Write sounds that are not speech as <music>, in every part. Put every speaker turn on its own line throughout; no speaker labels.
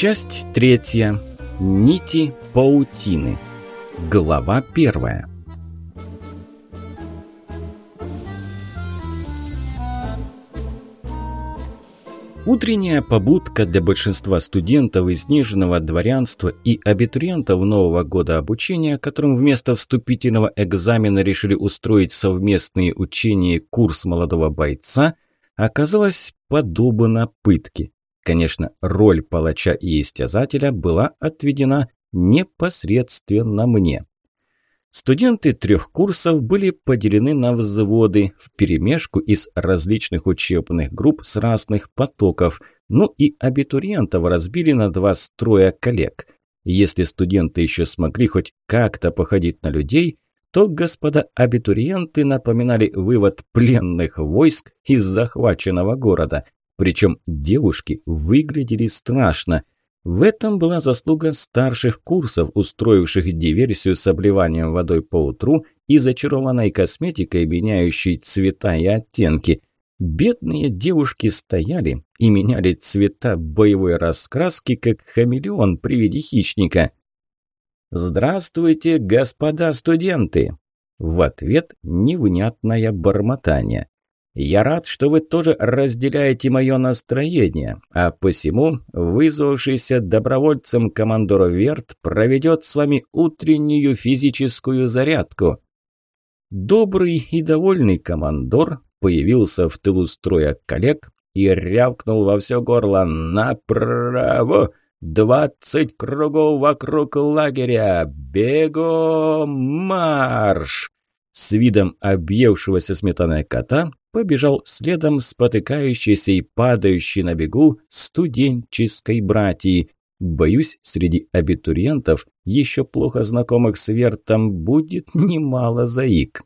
Часть третья. Нити паутины. Глава первая. Утренняя побудка для большинства студентов из Нижнего дворянства и абитуриентов нового года обучения, которым вместо вступительного экзамена решили устроить совместные учения курс молодого бойца, оказалась подобна пытке. Конечно, роль палача и истязателя была отведена непосредственно мне. Студенты трех курсов были поделены на взводы вперемешку из различных учебных групп с разных потоков, ну и абитуриентов разбили на два строя коллег. Если студенты еще смогли хоть как-то походить на людей, то господа абитуриенты напоминали вывод пленных войск из захваченного города. Причем девушки выглядели страшно – в этом была заслуга старших курсов, устроивших диверсию с обливанием водой по утру и зачарованной косметикой, меняющей цвета и оттенки. Бедные девушки стояли и меняли цвета боевой раскраски, как хамелеон при виде хищника. «Здравствуйте, господа студенты!» В ответ невнятное бормотание. Я рад, что вы тоже разделяете мое настроение, а посему вызвавшийся добровольцем командор Верт проведет с вами утреннюю физическую зарядку». Добрый и довольный командор появился в тылу строя коллег и рявкнул во все горло «Направо! Двадцать кругов вокруг лагеря! Бегом марш!» С видом объевшегося сметаной кота побежал следом спотыкающийся и падающий на бегу студенческой братьи. Боюсь, среди абитуриентов, еще плохо знакомых с Вертом, будет немало заик.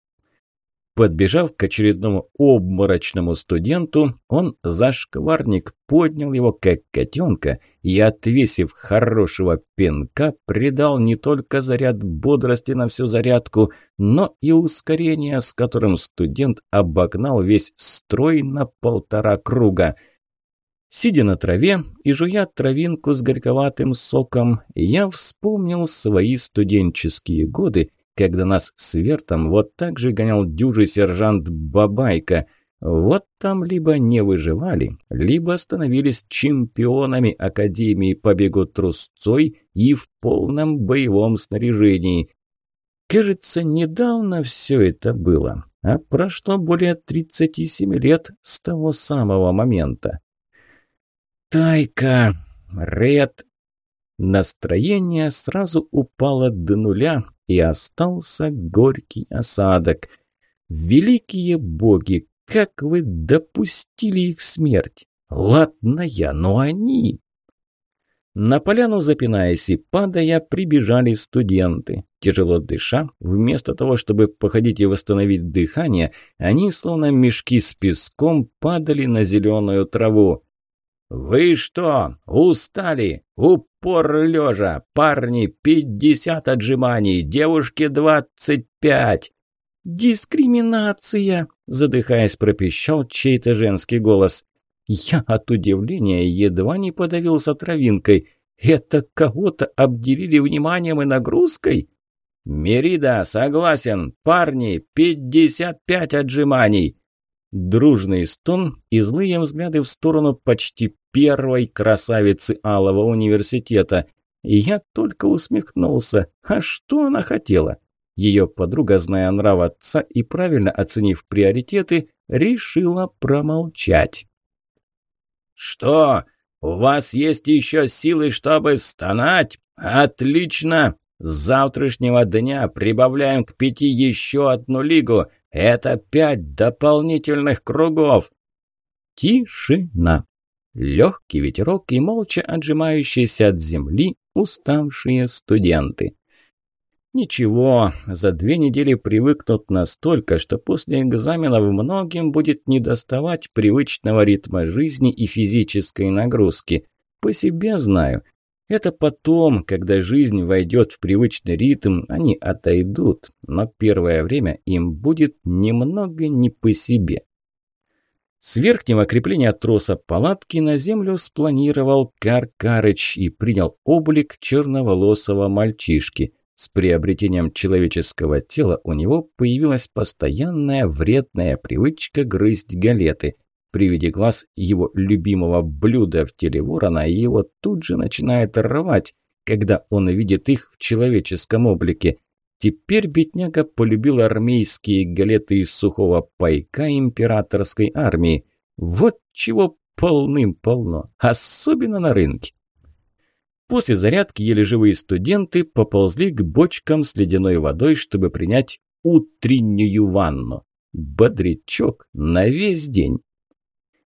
Подбежав к очередному обморочному студенту, он за шкварник поднял его как котенка и, отвесив хорошего пинка, придал не только заряд бодрости на всю зарядку, но и ускорение, с которым студент обогнал весь строй на полтора круга. Сидя на траве и жуя травинку с горьковатым соком, я вспомнил свои студенческие годы – когда нас с Вертом вот так же гонял дюжий сержант Бабайка. Вот там либо не выживали, либо становились чемпионами Академии по бегу трусцой и в полном боевом снаряжении. Кажется, недавно все это было, а прошло более 37 лет с того самого момента. «Тайка! Ред!» Настроение сразу упало до нуля, и остался горький осадок. Великие боги, как вы допустили их смерть? Ладно я, но они... На поляну, запинаясь и падая, прибежали студенты. Тяжело дыша, вместо того, чтобы походить и восстановить дыхание, они, словно мешки с песком, падали на зеленую траву. «Вы что, устали? Упор лежа! Парни, пятьдесят отжиманий, девушки двадцать пять!» «Дискриминация!» – задыхаясь, пропищал чей-то женский голос. Я от удивления едва не подавился травинкой. «Это кого-то обделили вниманием и нагрузкой?» «Мерида, согласен. Парни, пятьдесят пять отжиманий!» Дружный стон и злые взгляды в сторону почти первой красавицы Алого университета. И я только усмехнулся. А что она хотела? Ее подруга, зная нрав отца и правильно оценив приоритеты, решила промолчать. «Что? У вас есть еще силы, чтобы стонать? Отлично! С завтрашнего дня прибавляем к пяти еще одну лигу. Это пять дополнительных кругов. Тишина. Легкий ветерок и молча отжимающиеся от земли уставшие студенты. Ничего, за две недели привыкнут настолько, что после экзаменов многим будет недоставать привычного ритма жизни и физической нагрузки. По себе знаю, это потом, когда жизнь войдет в привычный ритм, они отойдут, но первое время им будет немного не по себе. С верхнего крепления троса палатки на землю спланировал Каркарыч и принял облик черноволосого мальчишки. С приобретением человеческого тела у него появилась постоянная вредная привычка грызть галеты. При виде глаз его любимого блюда в теле ворона его тут же начинает рвать, когда он видит их в человеческом облике. Теперь бедняга полюбил армейские галеты из сухого пайка императорской армии. Вот чего полным-полно, особенно на рынке. После зарядки еле живые студенты поползли к бочкам с ледяной водой, чтобы принять утреннюю ванну. Бодрячок на весь день.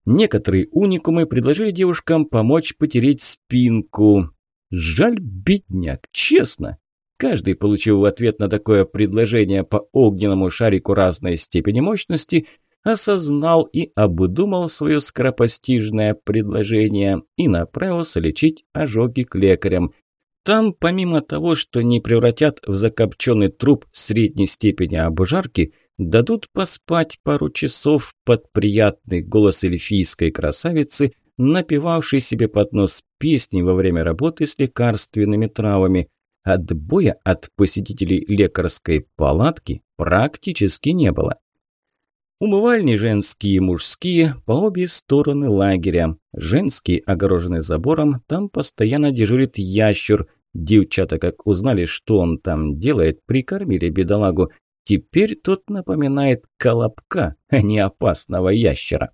Некоторые уникумы предложили девушкам помочь потереть спинку. Жаль бедняк, честно. Каждый, получив в ответ на такое предложение по огненному шарику разной степени мощности, осознал и обдумал свое скоропостижное предложение и направился лечить ожоги к лекарям. Там, помимо того, что не превратят в закопченный труп средней степени обжарки, дадут поспать пару часов под приятный голос эльфийской красавицы, напевавшей себе под нос песни во время работы с лекарственными травами – Отбоя от посетителей лекарской палатки практически не было. Умывальни женские и мужские по обе стороны лагеря. Женские огорожены забором, там постоянно дежурит ящер. Девчата, как узнали, что он там делает, прикормили бедолагу. Теперь тот напоминает колобка, а не опасного ящера.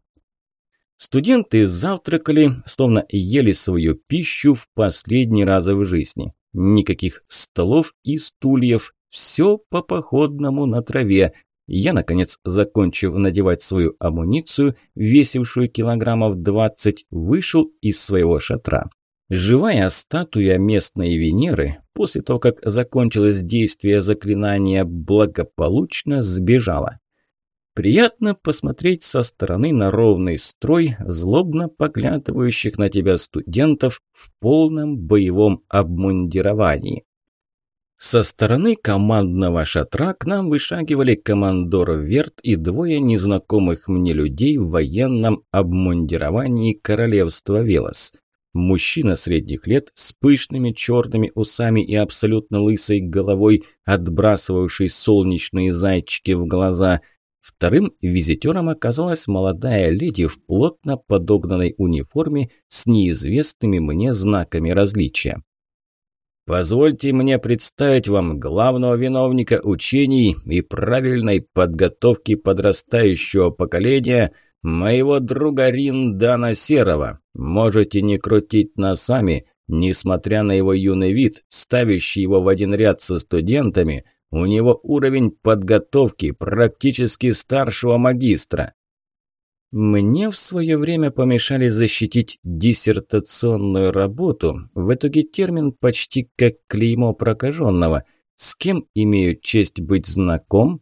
Студенты завтракали, словно ели свою пищу в последний раз в жизни. Никаких столов и стульев, все по походному на траве. Я, наконец, закончив надевать свою амуницию, весившую килограммов двадцать, вышел из своего шатра. Живая статуя местной Венеры, после того, как закончилось действие заклинания, благополучно сбежала. Приятно посмотреть со стороны на ровный строй злобно поглядывающих на тебя студентов в полном боевом обмундировании. Со стороны командного шатра к нам вышагивали командор Верт и двое незнакомых мне людей в военном обмундировании королевства Велос. Мужчина средних лет с пышными черными усами и абсолютно лысой головой, отбрасывавший солнечные зайчики в глаза – Вторым визитером оказалась молодая леди в плотно подогнанной униформе с неизвестными мне знаками различия. «Позвольте мне представить вам главного виновника учений и правильной подготовки подрастающего поколения, моего друга Риндана Серова. Можете не крутить носами, несмотря на его юный вид, ставящий его в один ряд со студентами, у него уровень подготовки практически старшего магистра. Мне в свое время помешали защитить диссертационную работу. В итоге термин почти как клеймо прокаженного. С кем имею честь быть знаком?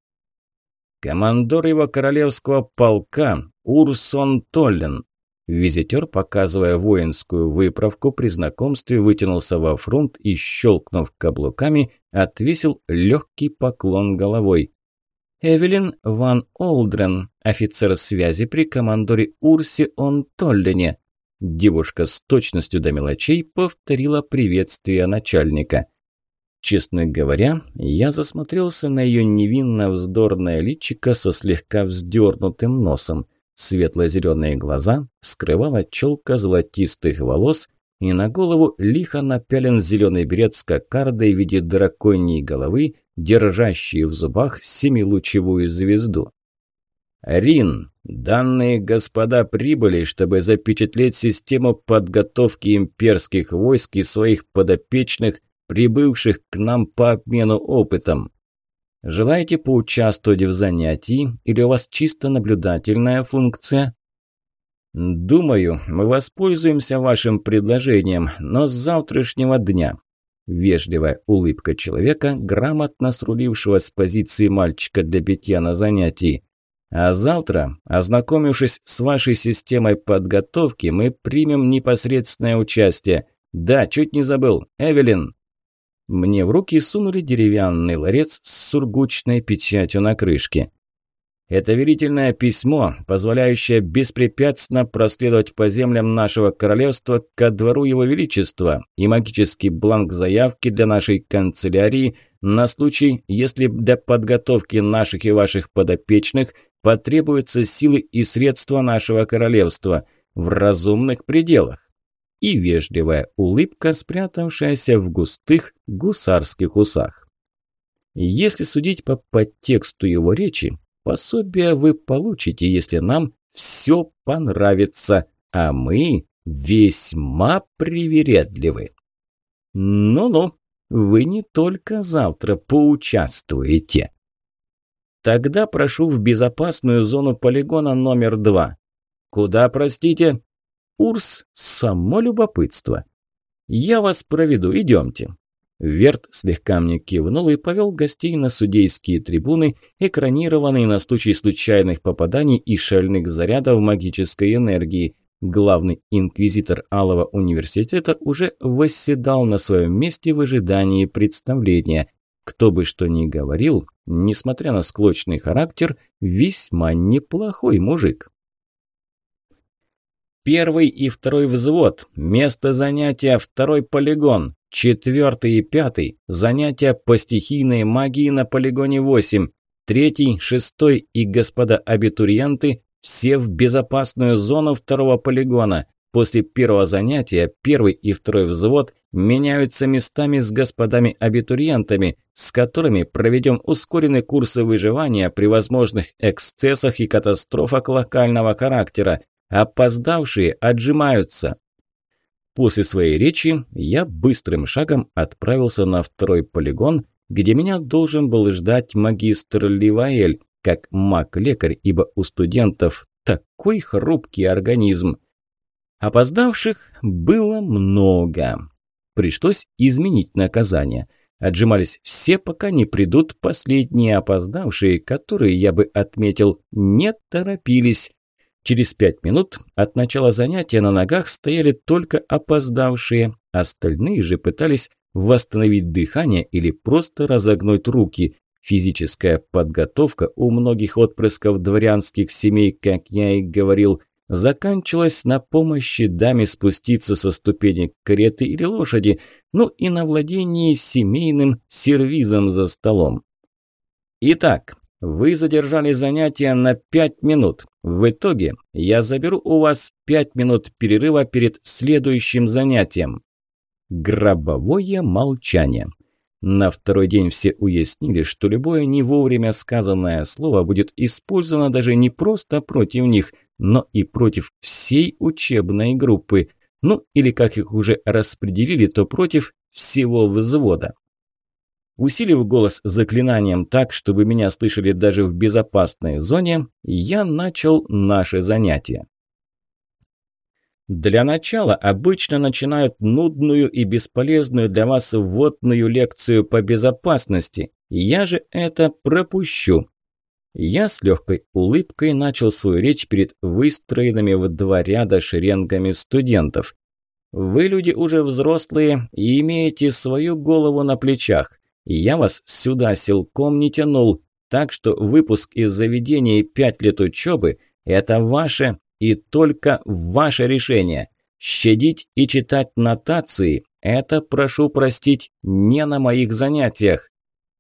Командор его королевского полка Урсон Толлен. Визитер, показывая воинскую выправку, при знакомстве вытянулся во фронт и, щелкнув каблуками, отвесил легкий поклон головой. Эвелин Ван Олдрен, офицер связи при командоре Урсе Он Толлене. Девушка с точностью до мелочей повторила приветствие начальника. Честно говоря, я засмотрелся на ее невинно-вздорное личико со слегка вздернутым носом. Светло-зеленые глаза скрывала челка золотистых волос, и на голову лихо напялен зеленый берет с кокардой в виде драконьей головы, держащей в зубах семилучевую звезду. «Рин, данные господа прибыли, чтобы запечатлеть систему подготовки имперских войск и своих подопечных, прибывших к нам по обмену опытом. Желаете поучаствовать в занятии или у вас чисто наблюдательная функция? Думаю, мы воспользуемся вашим предложением, но с завтрашнего дня. Вежливая улыбка человека, грамотно срулившего с позиции мальчика для битья на занятии. А завтра, ознакомившись с вашей системой подготовки, мы примем непосредственное участие. Да, чуть не забыл. Эвелин, мне в руки сунули деревянный ларец с сургучной печатью на крышке. Это верительное письмо, позволяющее беспрепятственно проследовать по землям нашего королевства ко двору его величества и магический бланк заявки для нашей канцелярии на случай, если для подготовки наших и ваших подопечных потребуются силы и средства нашего королевства в разумных пределах. И вежливая улыбка, спрятавшаяся в густых гусарских усах. Если судить по подтексту его речи, Пособие вы получите, если нам все понравится, а мы весьма привередливы. Ну-ну, вы не только завтра поучаствуете. Тогда прошу в безопасную зону полигона номер два. Куда, простите? Урс – само любопытство. Я вас проведу, идемте. Верт слегка мне кивнул и повел гостей на судейские трибуны, экранированные на случай случайных попаданий и шальных зарядов магической энергии. Главный инквизитор Алого университета уже восседал на своем месте в ожидании представления. Кто бы что ни говорил, несмотря на склочный характер, весьма неплохой мужик. Первый и второй взвод. Место занятия второй полигон. Четвертый и пятый – занятия по стихийной магии на полигоне 8. Третий, шестой и господа абитуриенты – все в безопасную зону второго полигона. После первого занятия первый и второй взвод меняются местами с господами абитуриентами, с которыми проведем ускоренные курсы выживания при возможных эксцессах и катастрофах локального характера. Опоздавшие отжимаются. После своей речи я быстрым шагом отправился на второй полигон, где меня должен был ждать магистр Ливаэль, как маг-лекарь, ибо у студентов такой хрупкий организм. Опоздавших было много. Пришлось изменить наказание. Отжимались все, пока не придут последние опоздавшие, которые, я бы отметил, не торопились. Через пять минут от начала занятия на ногах стояли только опоздавшие, остальные же пытались восстановить дыхание или просто разогнуть руки. Физическая подготовка у многих отпрысков дворянских семей, как я и говорил, заканчивалась на помощи даме спуститься со ступенек кареты или лошади, ну и на владении семейным сервизом за столом. Итак, вы задержали занятия на пять минут. В итоге я заберу у вас пять минут перерыва перед следующим занятием. Гробовое молчание. На второй день все уяснили, что любое не вовремя сказанное слово будет использовано даже не просто против них, но и против всей учебной группы. Ну, или как их уже распределили, то против всего взвода. Усилив голос заклинанием так, чтобы меня слышали даже в безопасной зоне, я начал наше занятие. Для начала обычно начинают нудную и бесполезную для вас вводную лекцию по безопасности. Я же это пропущу. Я с легкой улыбкой начал свою речь перед выстроенными в два ряда шеренгами студентов. Вы люди уже взрослые и имеете свою голову на плечах. Я вас сюда силком не тянул, так что выпуск из заведения и пять лет учебы – это ваше и только ваше решение. Щадить и читать нотации – это, прошу простить, не на моих занятиях.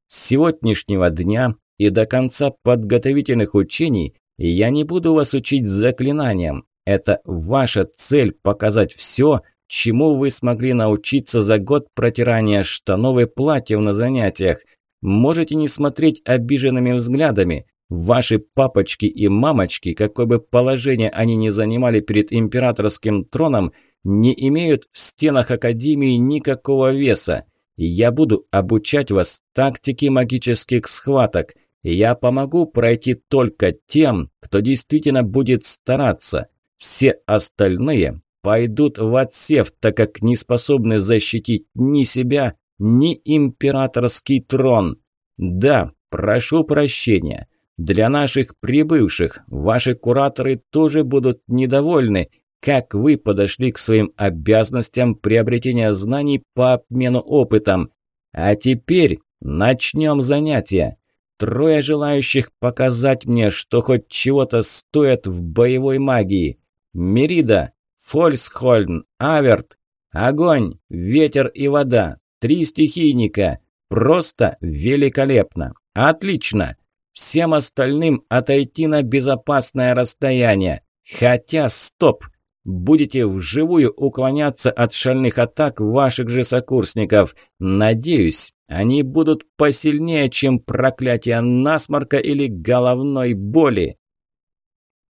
С сегодняшнего дня и до конца подготовительных учений я не буду вас учить заклинаниям. Это ваша цель – показать все, чему вы смогли научиться за год протирания штанов и платьев на занятиях. Можете не смотреть обиженными взглядами. Ваши папочки и мамочки, какое бы положение они ни занимали перед императорским троном, не имеют в стенах Академии никакого веса. Я буду обучать вас тактике магических схваток. Я помогу пройти только тем, кто действительно будет стараться. Все остальные пойдут в отсев, так как не способны защитить ни себя, ни императорский трон. Да, прошу прощения. Для наших прибывших ваши кураторы тоже будут недовольны, как вы подошли к своим обязанностям приобретения знаний по обмену опытом. А теперь начнем занятия. трое желающих показать мне, что хоть чего-то стоят в боевой магии. Мерида, Фольсхольн, Аверт, огонь, ветер и вода, три стихийника. Просто великолепно. Отлично. Всем остальным отойти на безопасное расстояние. Хотя, стоп! Будете вживую уклоняться от шальных атак ваших же сокурсников. Надеюсь, они будут посильнее, чем проклятие насморка или головной боли.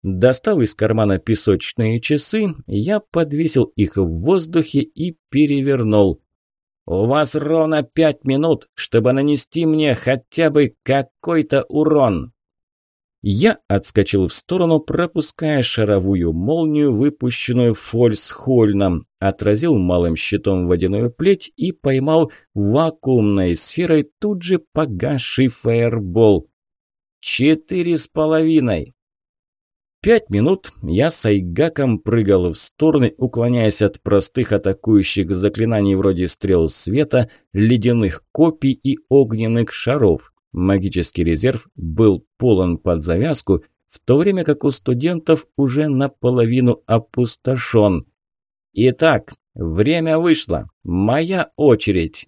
Достав из кармана песочные часы, я подвесил их в воздухе и перевернул. «У вас ровно пять минут, чтобы нанести мне хотя бы какой-то урон». Я отскочил в сторону, пропуская шаровую молнию, выпущенную Фольсхольном, отразил малым щитом водяную плеть и поймал вакуумной сферой тут же погасший фаербол. «Четыре с половиной!» Пять минут я с Айгаком прыгал в стороны, уклоняясь от простых атакующих заклинаний вроде стрел света, ледяных копий и огненных шаров. Магический резерв был полон под завязку, в то время как у студентов уже наполовину опустошен. Итак, время вышло. Моя очередь.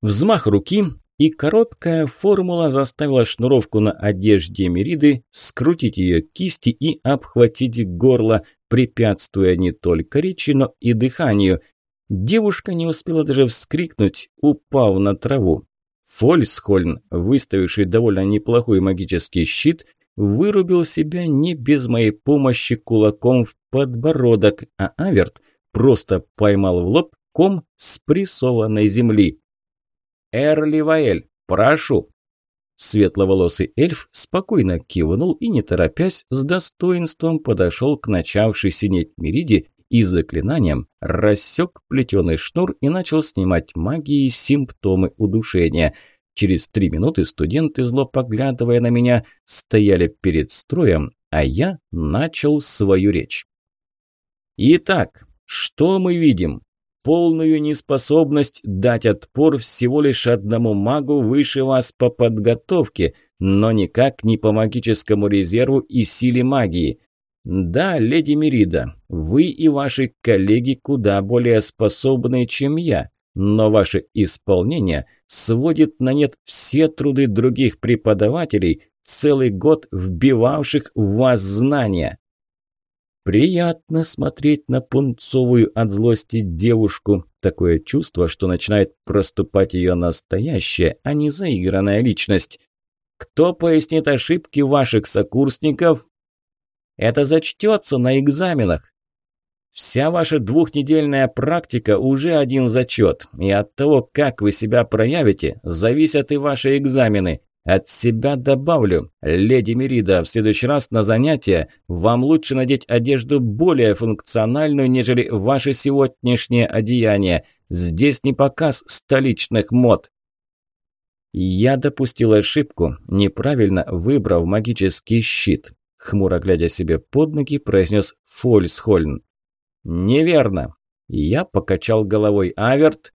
Взмах руки, и короткая формула заставила шнуровку на одежде Мериды скрутить ее кисти и обхватить горло, препятствуя не только речи, но и дыханию. Девушка не успела даже вскрикнуть, упав на траву. Фольсхольн, выставивший довольно неплохой магический щит, вырубил себя не без моей помощи кулаком в подбородок, а Аверт просто поймал в лоб ком спрессованной земли. «Эрли Ваэль, прошу!» Светловолосый эльф спокойно кивнул и, не торопясь, с достоинством подошел к начавшей синеть Мериде и заклинанием рассек плетеный шнур и начал снимать магии симптомы удушения. Через три минуты студенты, зло поглядывая на меня, стояли перед строем, а я начал свою речь. Итак, что мы видим? Полную неспособность дать отпор всего лишь одному магу выше вас по подготовке, но никак не по магическому резерву и силе магии. Да, леди Мерида, вы и ваши коллеги куда более способны, чем я, но ваше исполнение сводит на нет все труды других преподавателей, целый год вбивавших в вас знания. Приятно смотреть на пунцовую от злости девушку. Такое чувство, что начинает проступать ее настоящая, а не заигранная личность. Кто пояснит ошибки ваших сокурсников, это зачтется на экзаменах. Вся ваша двухнедельная практика уже один зачет, и от того, как вы себя проявите, зависят и ваши экзамены. От себя добавлю, леди Мерида, в следующий раз на занятия вам лучше надеть одежду более функциональную, нежели ваше сегодняшнее одеяние. Здесь не показ столичных мод. Я допустил ошибку, неправильно выбрав магический щит хмуро глядя себе под ноги, произнес Фольсхольн. «Неверно!» Я покачал головой Аверт.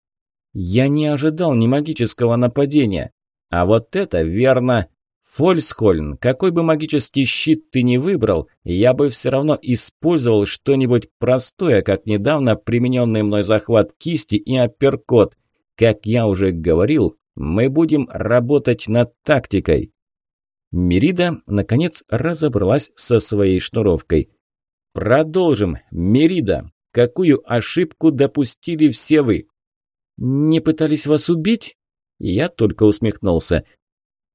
«Я не ожидал ни магического нападения. А вот это верно!» «Фольсхольн, какой бы магический щит ты ни выбрал, я бы все равно использовал что-нибудь простое, как недавно примененный мной захват кисти и апперкот. Как я уже говорил, мы будем работать над тактикой». Мерида, наконец, разобралась со своей шнуровкой. «Продолжим. Мерида, какую ошибку допустили все вы?» «Не пытались вас убить?» Я только усмехнулся.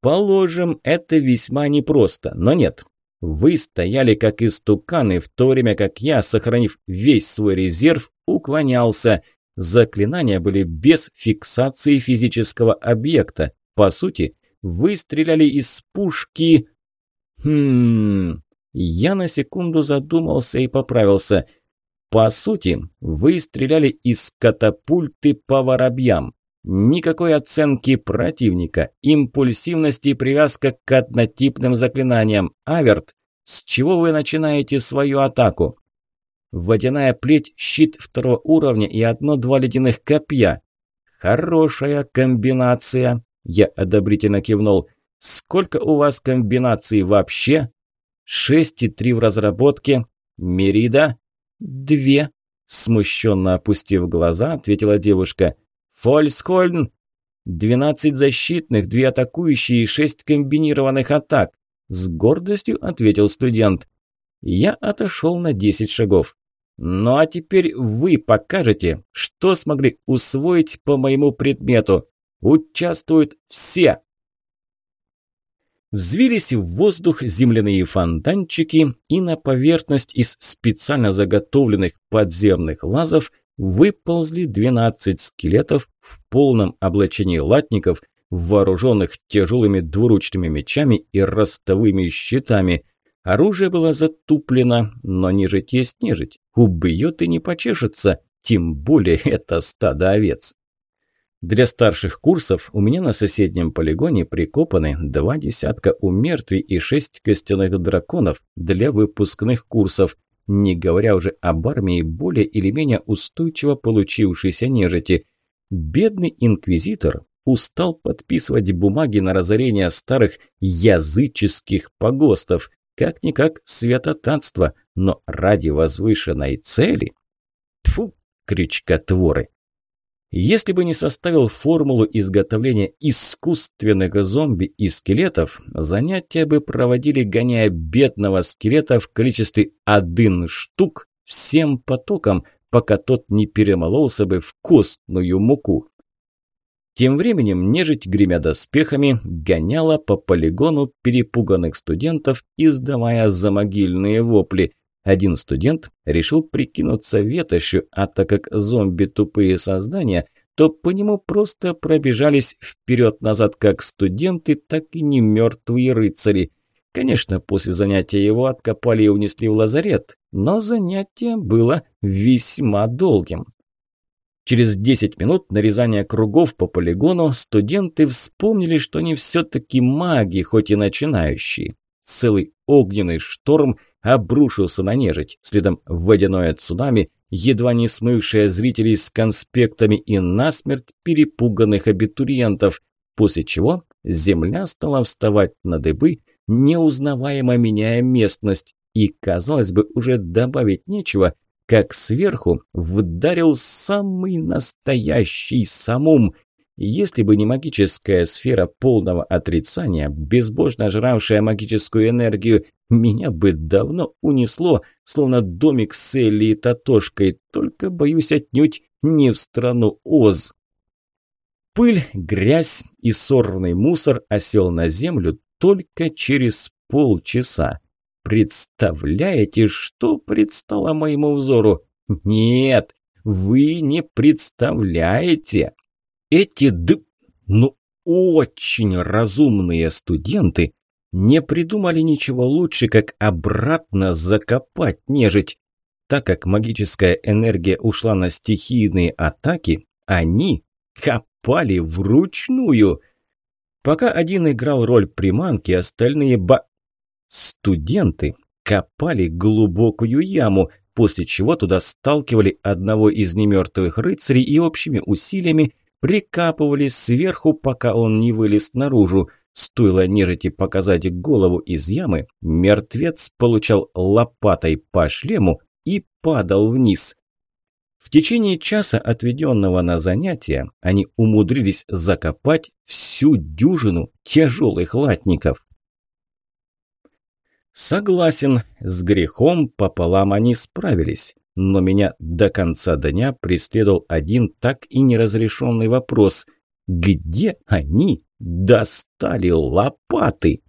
«Положим, это весьма непросто, но нет. Вы стояли как истуканы, в то время как я, сохранив весь свой резерв, уклонялся. Заклинания были без фиксации физического объекта. По сути, вы стреляли из пушки... Хм... Я на секунду задумался и поправился. По сути, вы стреляли из катапульты по воробьям. Никакой оценки противника, импульсивности и привязка к однотипным заклинаниям. Аверт, с чего вы начинаете свою атаку? Водяная плеть, щит второго уровня и одно-два ледяных копья. Хорошая комбинация. Я одобрительно кивнул. «Сколько у вас комбинаций вообще?» «Шесть и три в разработке». «Мерида?» «Две», – смущенно опустив глаза, ответила девушка. «Фольсхольн?» «Двенадцать защитных, две атакующие и шесть комбинированных атак», – с гордостью ответил студент. Я отошел на десять шагов. «Ну а теперь вы покажете, что смогли усвоить по моему предмету. Участвуют все!» Взвились в воздух земляные фонтанчики, и на поверхность из специально заготовленных подземных лазов выползли 12 скелетов в полном облачении латников, вооруженных тяжелыми двуручными мечами и ростовыми щитами. Оружие было затуплено, но нежить есть нежить. Убьет и не почешется, тем более <laughs> это стадо овец. Для старших курсов у меня на соседнем полигоне прикопаны два десятка умертвий и шесть костяных драконов для выпускных курсов, не говоря уже об армии более или менее устойчиво получившейся нежити. Бедный инквизитор устал подписывать бумаги на разорение старых языческих погостов, как-никак святотатство, но ради возвышенной цели. Тфу, крючкотворы! Если бы не составил формулу изготовления искусственных зомби и скелетов, занятия бы проводили, гоняя бедного скелета в количестве один штук всем потоком, пока тот не перемололся бы в костную муку. Тем временем нежить, гремя доспехами, гоняла по полигону перепуганных студентов, издавая замогильные вопли. Один студент решил прикинуться ветошью, а так как зомби тупые создания, то по нему просто пробежались вперед-назад как студенты, так и не мертвые рыцари. Конечно, после занятия его откопали и унесли в лазарет, но занятие было весьма долгим. Через 10 минут нарезания кругов по полигону студенты вспомнили, что они все-таки маги, хоть и начинающие. Целый огненный шторм – обрушился на нежить, следом водяное цунами, едва не смывшее зрителей с конспектами и насмерть перепуганных абитуриентов, после чего земля стала вставать на дыбы, неузнаваемо меняя местность, и, казалось бы, уже добавить нечего, как сверху вдарил самый настоящий самум, если бы не магическая сфера полного отрицания, безбожно жравшая магическую энергию, меня бы давно унесло, словно домик с Элли и Татошкой, только, боюсь, отнюдь не в страну Оз. Пыль, грязь и сорный мусор осел на землю только через полчаса. Представляете, что предстало моему взору? Нет, вы не представляете. Эти д... ну очень разумные студенты не придумали ничего лучше, как обратно закопать нежить. Так как магическая энергия ушла на стихийные атаки, они копали вручную. Пока один играл роль приманки, остальные ба... Студенты копали глубокую яму, после чего туда сталкивали одного из немертвых рыцарей и общими усилиями прикапывали сверху, пока он не вылез наружу. Стоило нежити показать голову из ямы, мертвец получал лопатой по шлему и падал вниз. В течение часа, отведенного на занятия, они умудрились закопать всю дюжину тяжелых латников. Согласен, с грехом пополам они справились но меня до конца дня преследовал один так и неразрешенный вопрос. Где они достали лопаты?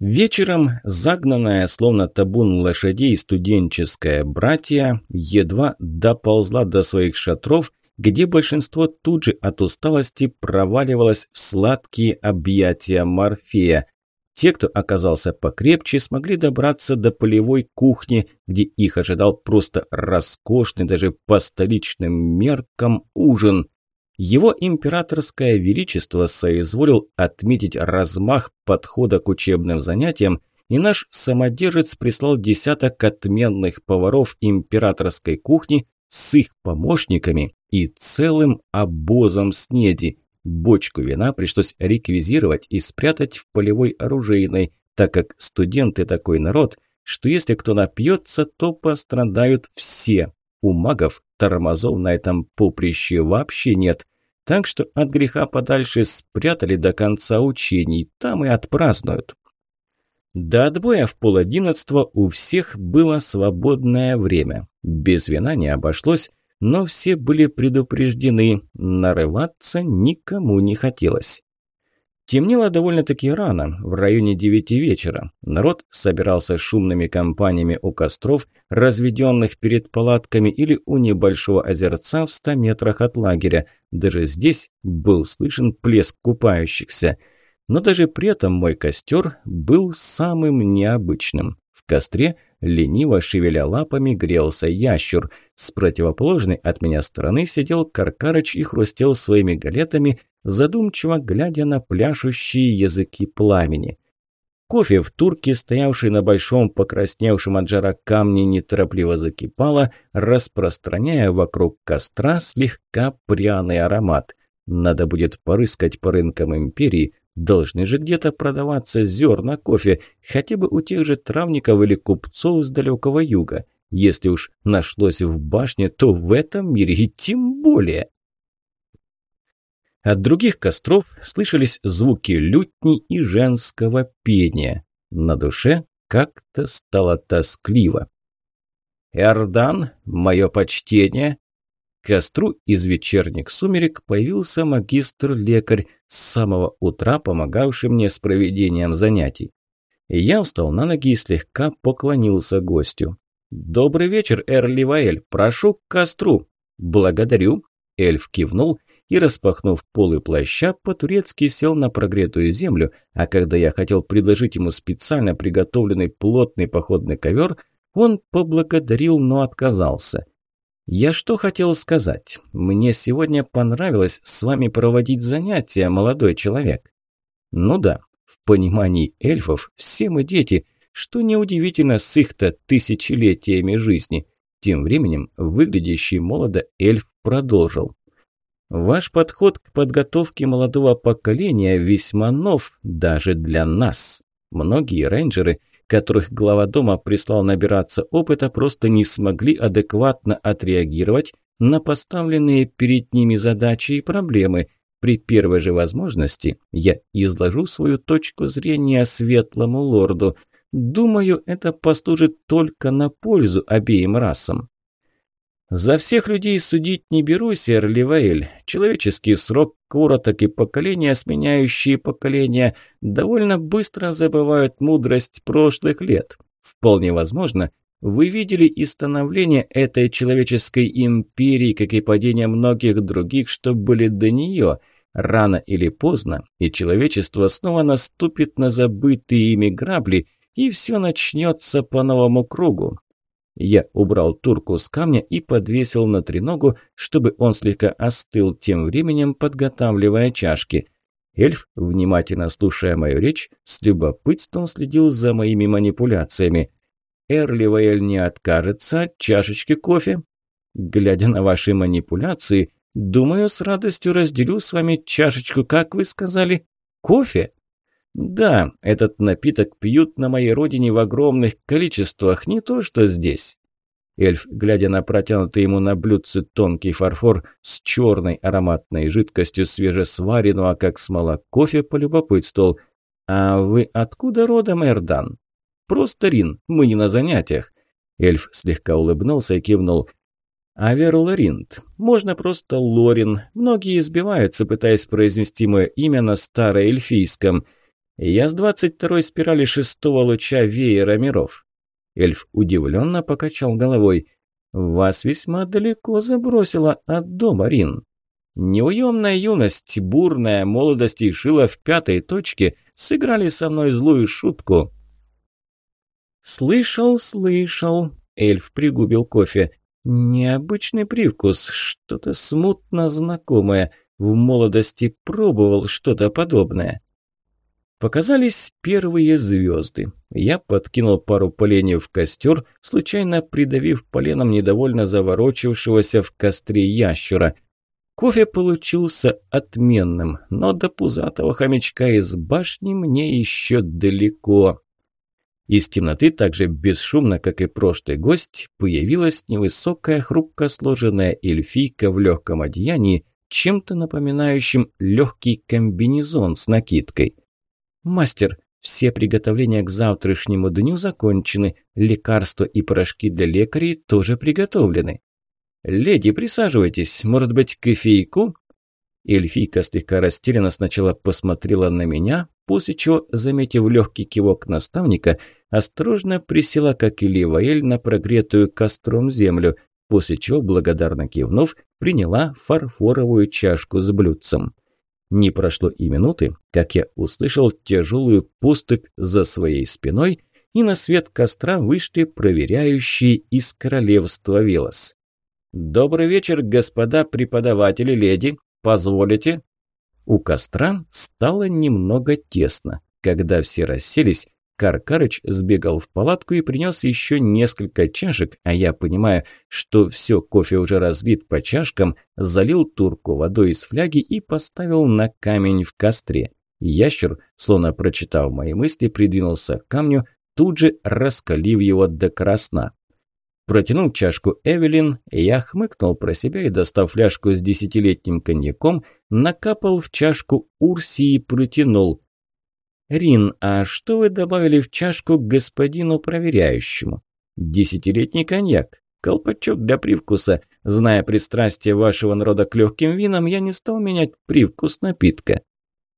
Вечером загнанная, словно табун лошадей, студенческая братья едва доползла до своих шатров, где большинство тут же от усталости проваливалось в сладкие объятия Морфея. Те, кто оказался покрепче, смогли добраться до полевой кухни, где их ожидал просто роскошный даже по столичным меркам ужин. Его императорское величество соизволил отметить размах подхода к учебным занятиям, и наш самодержец прислал десяток отменных поваров императорской кухни с их помощниками и целым обозом снеди. Бочку вина пришлось реквизировать и спрятать в полевой оружейной, так как студенты такой народ, что если кто напьется, то пострадают все. У магов тормозов на этом поприще вообще нет. Так что от греха подальше спрятали до конца учений, там и отпразднуют. До отбоя в пол одиннадцатого у всех было свободное время. Без вина не обошлось, но все были предупреждены, нарываться никому не хотелось. Темнело довольно-таки рано, в районе девяти вечера. Народ собирался шумными компаниями у костров, разведенных перед палатками или у небольшого озерца в ста метрах от лагеря. Даже здесь был слышен плеск купающихся. Но даже при этом мой костер был самым необычным. В костре Лениво шевеля лапами грелся ящур. С противоположной от меня стороны сидел Каркарыч и хрустел своими галетами, задумчиво глядя на пляшущие языки пламени. Кофе в турке, стоявший на большом покрасневшем от жара камне, неторопливо закипало, распространяя вокруг костра слегка пряный аромат. Надо будет порыскать по рынкам империи, Должны же где-то продаваться зерна кофе, хотя бы у тех же травников или купцов с далекого юга. Если уж нашлось в башне, то в этом мире и тем более. От других костров слышались звуки лютни и женского пения. На душе как-то стало тоскливо. «Эрдан, мое почтение!» Костру из вечерних сумерек появился магистр-лекарь, с самого утра помогавший мне с проведением занятий. Я встал на ноги и слегка поклонился гостю. «Добрый вечер, Эрли Ваэль, прошу к костру». «Благодарю», – эльф кивнул и, распахнув полы плаща, по-турецки сел на прогретую землю, а когда я хотел предложить ему специально приготовленный плотный походный ковер, он поблагодарил, но отказался – «Я что хотел сказать? Мне сегодня понравилось с вами проводить занятия, молодой человек». «Ну да, в понимании эльфов все мы дети, что неудивительно с их-то тысячелетиями жизни». Тем временем выглядящий молодо эльф продолжил. «Ваш подход к подготовке молодого поколения весьма нов даже для нас. Многие рейнджеры – которых глава дома прислал набираться опыта, просто не смогли адекватно отреагировать на поставленные перед ними задачи и проблемы. При первой же возможности я изложу свою точку зрения светлому лорду. Думаю, это послужит только на пользу обеим расам. За всех людей судить не берусь, Эрливаэль. Человеческий срок короток, и поколения, сменяющие поколения, довольно быстро забывают мудрость прошлых лет. Вполне возможно, вы видели и становление этой человеческой империи, как и падение многих других, что были до нее. Рано или поздно, и человечество снова наступит на забытые ими грабли, и все начнется по новому кругу. Я убрал турку с камня и подвесил на треногу, чтобы он слегка остыл, тем временем подготавливая чашки. Эльф, внимательно слушая мою речь, с любопытством следил за моими манипуляциями. «Эрли Ваэль не откажется от чашечки кофе?» «Глядя на ваши манипуляции, думаю, с радостью разделю с вами чашечку, как вы сказали, кофе?» Да, этот напиток пьют на моей родине в огромных количествах, не то что здесь. Эльф, глядя на протянутый ему на блюдце тонкий фарфор с черной ароматной жидкостью свежесваренного, как смола кофе, полюбопытствовал. «А вы откуда родом, Эрдан?» «Просто Рин, мы не на занятиях». Эльф слегка улыбнулся и кивнул. «Авер Лоринд. Можно просто Лорин. Многие избиваются, пытаясь произнести мое имя на староэльфийском». «Я с двадцать второй спирали шестого луча веера миров». Эльф удивленно покачал головой. «Вас весьма далеко забросило от дома, Рин. Неуемная юность, бурная молодость и шила в пятой точке сыграли со мной злую шутку». «Слышал, слышал», — эльф пригубил кофе. «Необычный привкус, что-то смутно знакомое. В молодости пробовал что-то подобное». Показались первые звезды. Я подкинул пару поленьев в костер, случайно придавив поленом недовольно заворочившегося в костре ящера. Кофе получился отменным, но до пузатого хомячка из башни мне еще далеко. Из темноты также бесшумно, как и прошлый гость, появилась невысокая, хрупко сложенная эльфийка в легком одеянии, чем-то напоминающим легкий комбинезон с накидкой. «Мастер, все приготовления к завтрашнему дню закончены, лекарства и порошки для лекарей тоже приготовлены». «Леди, присаживайтесь, может быть, кофейку?» Эльфийка слегка растерянно сначала посмотрела на меня, после чего, заметив легкий кивок наставника, осторожно присела, как и Ливаэль, на прогретую костром землю, после чего, благодарно кивнув, приняла фарфоровую чашку с блюдцем. Не прошло и минуты, как я услышал тяжелую поступь за своей спиной, и на свет костра вышли проверяющие из королевства Велос. «Добрый вечер, господа преподаватели, леди!» Позволите?» У костра стало немного тесно. Когда все расселись, Каркарыч сбегал в палатку и принес еще несколько чашек, а я, понимая, что все кофе уже разлит по чашкам, залил турку водой из фляги и поставил на камень в костре. Ящер, словно прочитав мои мысли, придвинулся к камню, тут же раскалив его до красна. Протянул чашку Эвелин, я хмыкнул про себя и, достав фляжку с десятилетним коньяком, накапал в чашку Урси и протянул. «Рин, а что вы добавили в чашку к господину проверяющему?» «Десятилетний коньяк. Колпачок для привкуса. Зная пристрастие вашего народа к легким винам, я не стал менять привкус напитка».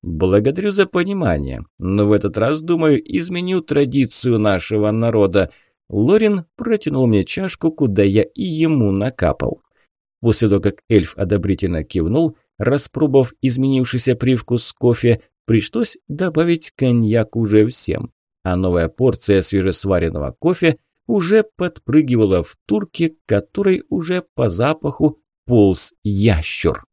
«Благодарю за понимание, но в этот раз, думаю, изменю традицию нашего народа – Лорин протянул мне чашку, куда я и ему накапал. После того, как эльф одобрительно кивнул, распробовав изменившийся привкус кофе, пришлось добавить коньяк уже всем. А новая порция свежесваренного кофе уже подпрыгивала в турке, который уже по запаху полз ящур.